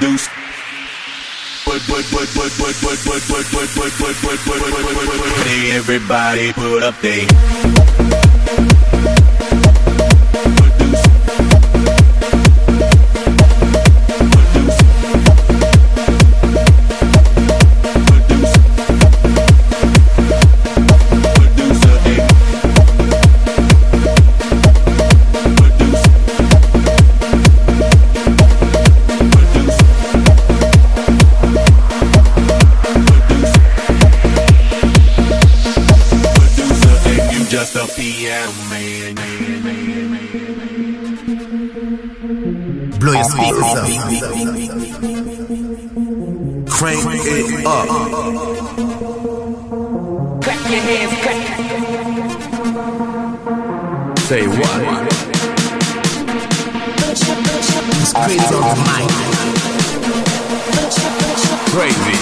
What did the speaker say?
Produce. But but but but but but but but but but but but but but but but Everybody put up their just a piano man. Blow your speakers up. Crank it up. Clap your hands, clap. Say what? It's crazy on the mic. Crazy.